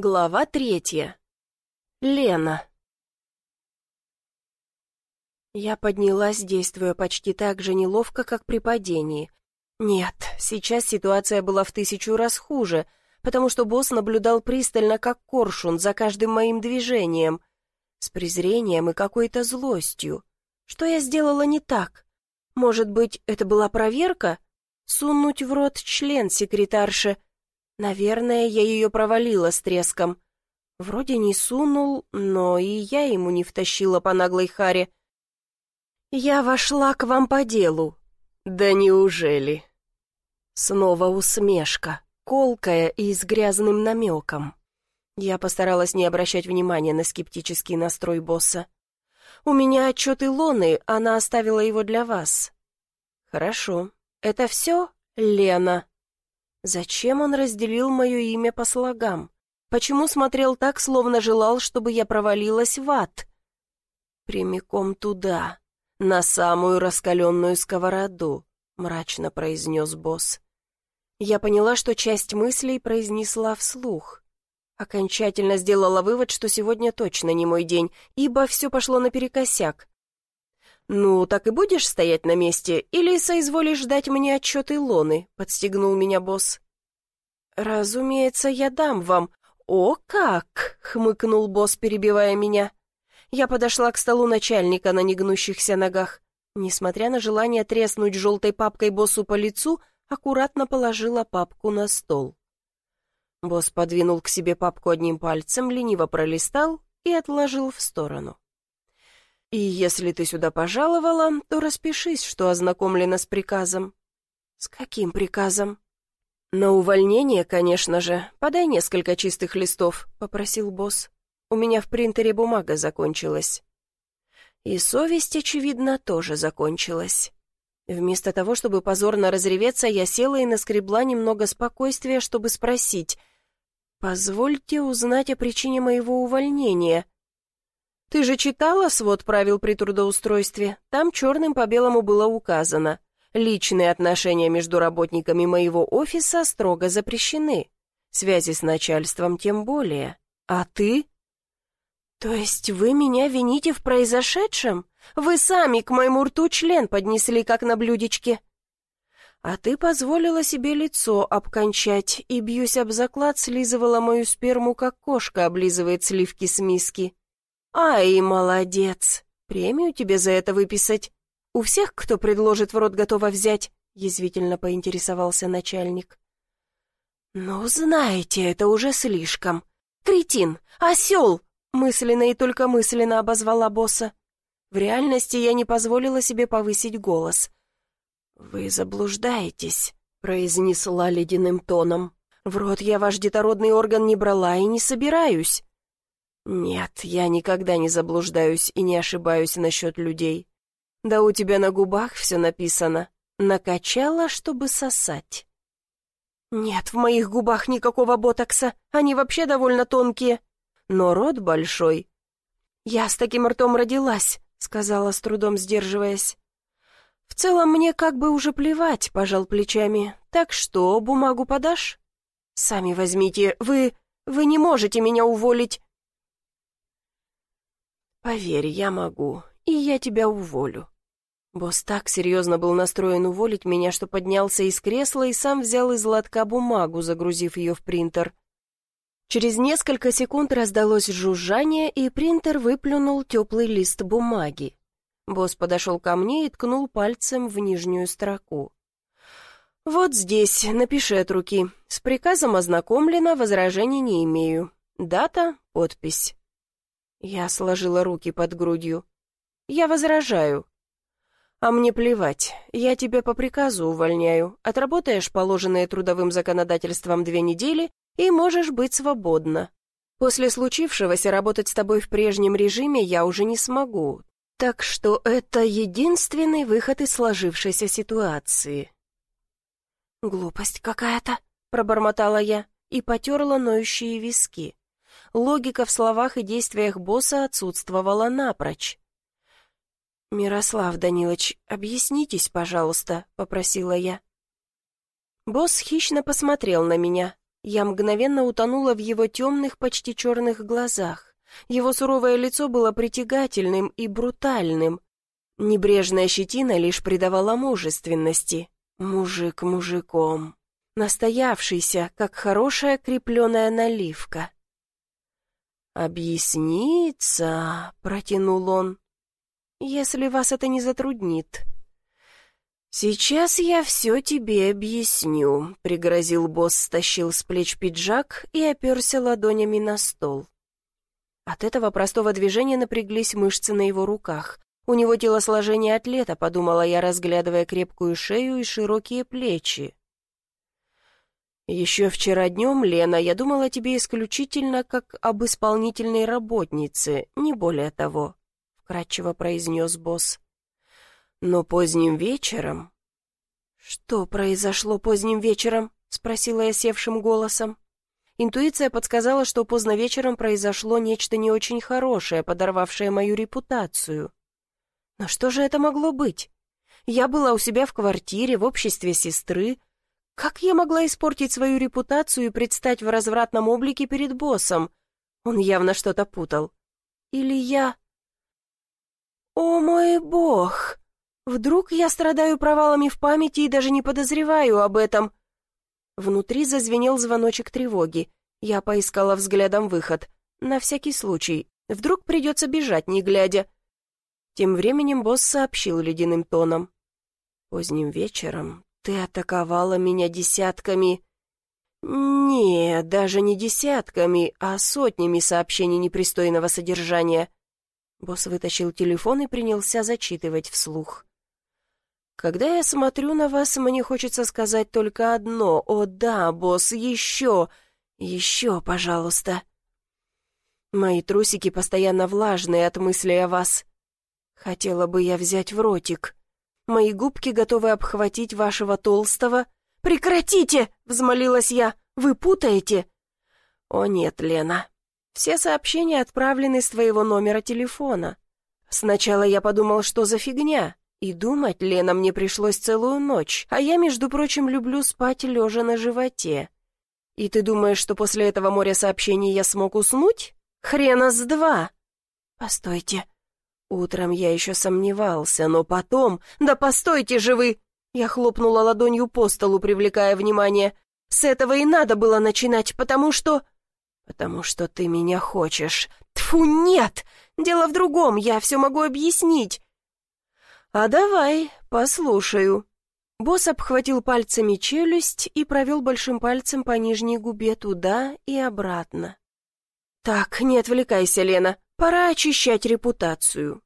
Глава третья. Лена. Я поднялась, действуя почти так же неловко, как при падении. Нет, сейчас ситуация была в тысячу раз хуже, потому что босс наблюдал пристально, как коршун, за каждым моим движением, с презрением и какой-то злостью. Что я сделала не так? Может быть, это была проверка? Сунуть в рот член секретарши — Наверное, я ее провалила с треском. Вроде не сунул, но и я ему не втащила по наглой харе. «Я вошла к вам по делу». «Да неужели?» Снова усмешка, колкая и с грязным намеком. Я постаралась не обращать внимания на скептический настрой босса. «У меня отчет Илоны, она оставила его для вас». «Хорошо. Это все, Лена?» Зачем он разделил мое имя по слогам? Почему смотрел так, словно желал, чтобы я провалилась в ад? Прямиком туда, на самую раскаленную сковороду, мрачно произнес босс. Я поняла, что часть мыслей произнесла вслух. Окончательно сделала вывод, что сегодня точно не мой день, ибо все пошло наперекосяк. «Ну, так и будешь стоять на месте, или соизволишь дать мне отчет Илоны?» — подстегнул меня босс. «Разумеется, я дам вам». «О, как!» — хмыкнул босс, перебивая меня. Я подошла к столу начальника на негнущихся ногах. Несмотря на желание треснуть желтой папкой боссу по лицу, аккуратно положила папку на стол. Босс подвинул к себе папку одним пальцем, лениво пролистал и отложил в сторону. И если ты сюда пожаловала, то распишись, что ознакомлена с приказом». «С каким приказом?» «На увольнение, конечно же. Подай несколько чистых листов», — попросил босс. «У меня в принтере бумага закончилась». И совесть, очевидно, тоже закончилась. Вместо того, чтобы позорно разреветься, я села и наскребла немного спокойствия, чтобы спросить, «Позвольте узнать о причине моего увольнения». Ты же читала свод правил при трудоустройстве? Там черным по белому было указано. Личные отношения между работниками моего офиса строго запрещены. Связи с начальством тем более. А ты? То есть вы меня вините в произошедшем? Вы сами к моему рту член поднесли, как на блюдечке. А ты позволила себе лицо обкончать и, бьюсь об заклад, слизывала мою сперму, как кошка облизывает сливки с миски. «Ай, молодец! Премию тебе за это выписать. У всех, кто предложит, в рот готова взять?» — язвительно поинтересовался начальник. «Ну, знаете, это уже слишком. Кретин! Осел!» — мысленно и только мысленно обозвала босса. В реальности я не позволила себе повысить голос. «Вы заблуждаетесь», — произнесла ледяным тоном. «В рот я ваш детородный орган не брала и не собираюсь. «Нет, я никогда не заблуждаюсь и не ошибаюсь насчет людей. Да у тебя на губах все написано. Накачала, чтобы сосать». «Нет, в моих губах никакого ботокса, они вообще довольно тонкие. Но рот большой». «Я с таким ртом родилась», — сказала с трудом сдерживаясь. «В целом мне как бы уже плевать», — пожал плечами. «Так что, бумагу подашь?» «Сами возьмите, вы... вы не можете меня уволить. «Поверь, я могу, и я тебя уволю». Босс так серьезно был настроен уволить меня, что поднялся из кресла и сам взял из лотка бумагу, загрузив ее в принтер. Через несколько секунд раздалось жужжание, и принтер выплюнул теплый лист бумаги. Босс подошел ко мне и ткнул пальцем в нижнюю строку. «Вот здесь, напиши от руки. С приказом ознакомлено, возражений не имею. Дата, подпись». Я сложила руки под грудью. «Я возражаю». «А мне плевать. Я тебя по приказу увольняю. Отработаешь положенные трудовым законодательством две недели и можешь быть свободна. После случившегося работать с тобой в прежнем режиме я уже не смогу. Так что это единственный выход из сложившейся ситуации». «Глупость какая-то», — пробормотала я и потерла ноющие виски логика в словах и действиях босса отсутствовала напрочь. «Мирослав Данилович, объяснитесь, пожалуйста», — попросила я. Босс хищно посмотрел на меня. Я мгновенно утонула в его темных, почти черных глазах. Его суровое лицо было притягательным и брутальным. Небрежная щетина лишь придавала мужественности. Мужик мужиком. Настоявшийся, как хорошая крепленая наливка. «Объясниться?» — протянул он. «Если вас это не затруднит». «Сейчас я все тебе объясню», — пригрозил босс, стащил с плеч пиджак и оперся ладонями на стол. От этого простого движения напряглись мышцы на его руках. У него телосложение атлета, подумала я, разглядывая крепкую шею и широкие плечи. «Еще вчера днем, Лена, я думала о тебе исключительно как об исполнительной работнице, не более того», — вкратчиво произнес босс. «Но поздним вечером...» «Что произошло поздним вечером?» — спросила я севшим голосом. Интуиция подсказала, что поздно вечером произошло нечто не очень хорошее, подорвавшее мою репутацию. Но что же это могло быть? Я была у себя в квартире, в обществе сестры, как я могла испортить свою репутацию и предстать в развратном облике перед боссом? Он явно что-то путал. Или я... О мой бог! Вдруг я страдаю провалами в памяти и даже не подозреваю об этом? Внутри зазвенел звоночек тревоги. Я поискала взглядом выход. На всякий случай. Вдруг придется бежать, не глядя. Тем временем босс сообщил ледяным тоном. Поздним вечером ты атаковала меня десятками... Не, даже не десятками, а сотнями сообщений непристойного содержания. Босс вытащил телефон и принялся зачитывать вслух. «Когда я смотрю на вас, мне хочется сказать только одно. О да, босс, еще, еще, пожалуйста». Мои трусики постоянно влажные от мысли о вас. Хотела бы я взять в ротик. Мои губки готовы обхватить вашего толстого. «Прекратите!» — взмолилась я. «Вы путаете?» «О нет, Лена. Все сообщения отправлены с твоего номера телефона. Сначала я подумал, что за фигня. И думать, Лена, мне пришлось целую ночь, а я, между прочим, люблю спать лежа на животе. И ты думаешь, что после этого моря сообщений я смог уснуть? Хрена с два!» «Постойте, Утром я еще сомневался, но потом... «Да постойте же вы!» Я хлопнула ладонью по столу, привлекая внимание. «С этого и надо было начинать, потому что...» «Потому что ты меня хочешь». Тфу, нет! Дело в другом, я все могу объяснить». «А давай, послушаю». Босс обхватил пальцами челюсть и провел большим пальцем по нижней губе туда и обратно. «Так, не отвлекайся, Лена. Пора очищать репутацию.